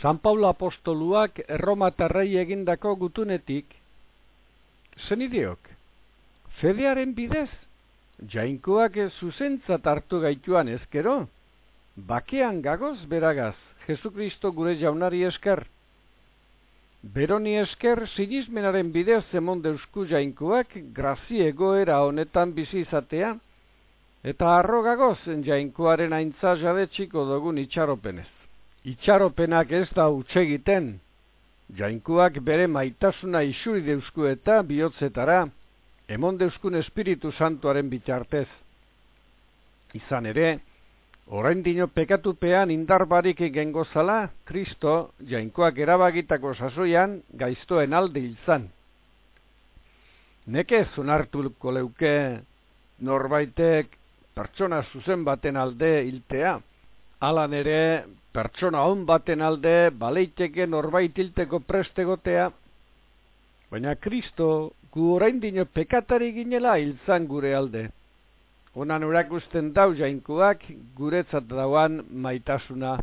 San Paulo apostoluak erromatarrei egindako gutunetik, zen fedearen bidez, jainkoak zuzentzat hartu gaituan ezkero, bakean gagoz beragaz, Jesukristo gure jaunari esker. Beroni esker sinismenaren bidez zemon deusku jainkoak grazi egoera honetan bizi izatea, eta arrogagoz jainkoaren aintza jabetxiko dugun itxaropenez itxaropenak ez da utsegiten, jainkuak bere maitasuna isuri deusku eta bihotzetara, emon deuskun espiritu santuaren bitartez. Izan ere, orain dino pekatupean indarbarik gengozala, Kristo, jainkoak erabagitako sasoian, gaiztoen alde izan. Neke zunartulko leuke norbaitek pertsona zuzen baten alde hiltea, alan ere pertsona hon baten alde baleiteke norbait hilteko prestegotea, baina Kristo gu orain dino pekatari ginela hiltzan gure alde. Onan urakusten dau jainkuak guretzat dauan maitasuna.